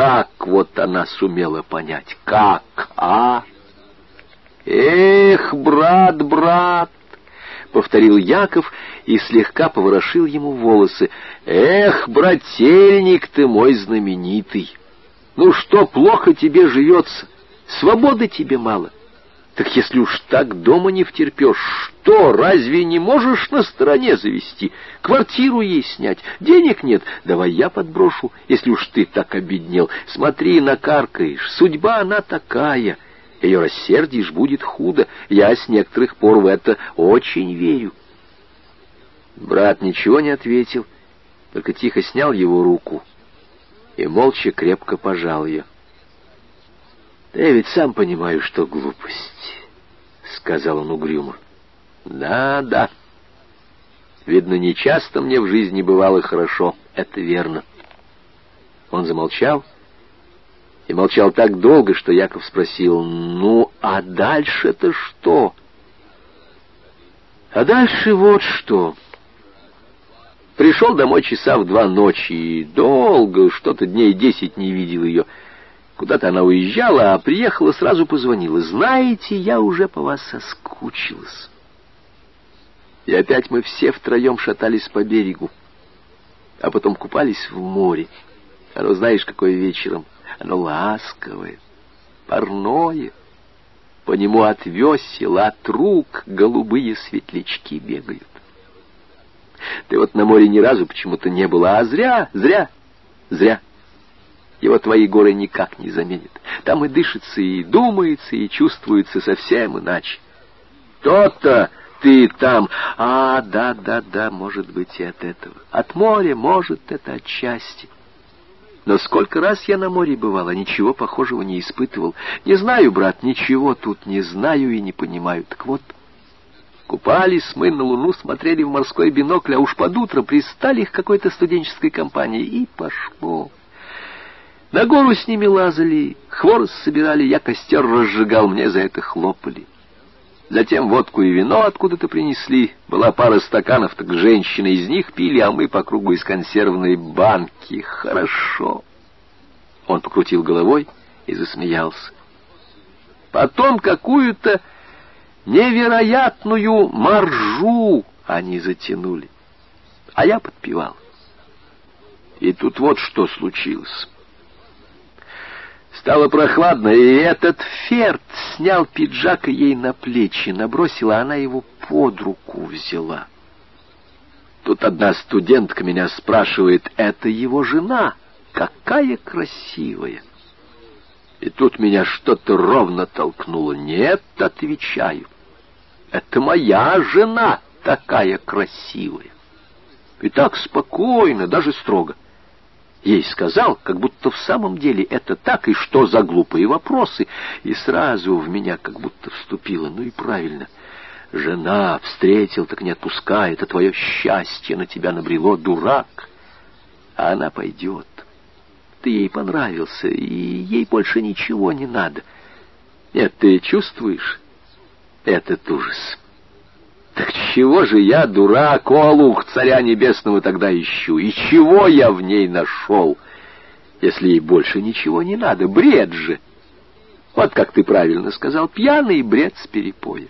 как вот она сумела понять? Как, а? Эх, брат, брат! — повторил Яков и слегка поворошил ему волосы. «Эх, брательник ты мой знаменитый! Ну что, плохо тебе живется? Свободы тебе мало. Так если уж так дома не втерпешь, что, разве не можешь на стороне завести? Квартиру ей снять? Денег нет? Давай я подброшу, если уж ты так обеднел. Смотри, накаркаешь, судьба она такая». Ее рассердишь, будет худо. Я с некоторых пор в это очень верю. Брат ничего не ответил, только тихо снял его руку и молча крепко пожал ее. «Да я ведь сам понимаю, что глупость», — сказал он угрюмо. «Да, да. Видно, нечасто мне в жизни бывало хорошо, это верно». Он замолчал, — и молчал так долго, что Яков спросил, «Ну, а дальше-то что?» «А дальше вот что...» Пришел домой часа в два ночи и долго, что-то дней десять не видел ее. Куда-то она уезжала, а приехала, сразу позвонила. «Знаете, я уже по вас соскучилась». И опять мы все втроем шатались по берегу, а потом купались в море. Оно знаешь, какое вечером. Оно ласковое, парное. По нему от весел, от рук голубые светлячки бегают. Ты вот на море ни разу почему-то не была, а зря, зря, зря. Его твои горы никак не заменят. Там и дышится, и думается, и чувствуется совсем иначе. То-то ты там. А, да, да, да, может быть, и от этого. От моря, может, это отчасти. Но сколько раз я на море бывала, ничего похожего не испытывал. Не знаю, брат, ничего тут не знаю и не понимаю. Так вот, купались мы на луну, смотрели в морской бинокль, а уж под утро пристали к какой-то студенческой компании, и пошло. На гору с ними лазали, хворост собирали, я костер разжигал, мне за это хлопали. Затем водку и вино откуда-то принесли. Была пара стаканов, так женщины из них пили, а мы по кругу из консервной банки. Хорошо. Он покрутил головой и засмеялся. Потом какую-то невероятную маржу они затянули. А я подпевал. И тут вот что случилось. Стало прохладно, и этот ферт снял пиджак ей на плечи, набросила, она его под руку взяла. Тут одна студентка меня спрашивает, это его жена, какая красивая. И тут меня что-то ровно толкнуло. Нет, отвечаю, это моя жена такая красивая. И так спокойно, даже строго ей сказал, как будто в самом деле это так, и что за глупые вопросы, и сразу в меня как будто вступило, ну и правильно. Жена встретил, так не отпускай, это твое счастье на тебя набрело, дурак. А она пойдет. Ты ей понравился, и ей больше ничего не надо. Нет, ты чувствуешь этот ужас? Чего же я, дурак, олух царя небесного тогда ищу? И чего я в ней нашел, если ей больше ничего не надо? Бред же! Вот как ты правильно сказал, пьяный бред с перепоя.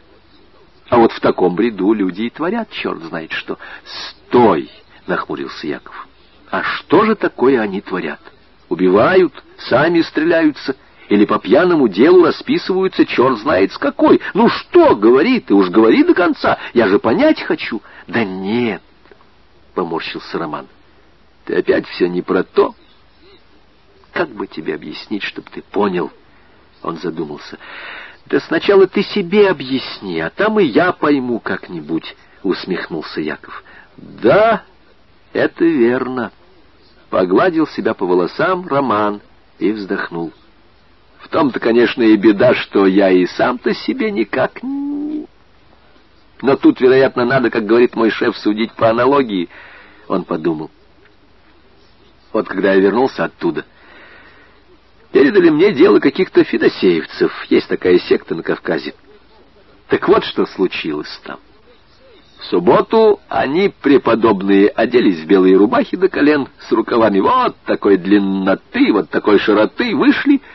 А вот в таком бреду люди и творят, черт знает что. Стой! — нахмурился Яков. А что же такое они творят? Убивают, сами стреляются — или по пьяному делу расписываются черт знает с какой. Ну что, говори, ты уж говори до конца, я же понять хочу. Да нет, поморщился Роман, ты опять все не про то. Как бы тебе объяснить, чтобы ты понял? Он задумался. Да сначала ты себе объясни, а там и я пойму как-нибудь, усмехнулся Яков. Да, это верно. Погладил себя по волосам Роман и вздохнул. Том-то, конечно, и беда, что я и сам-то себе никак не... Но тут, вероятно, надо, как говорит мой шеф, судить по аналогии. Он подумал. Вот когда я вернулся оттуда, передали мне дело каких-то федосеевцев. Есть такая секта на Кавказе. Так вот, что случилось там. В субботу они, преподобные, оделись в белые рубахи до колен, с рукавами вот такой длинноты, вот такой широты, вышли —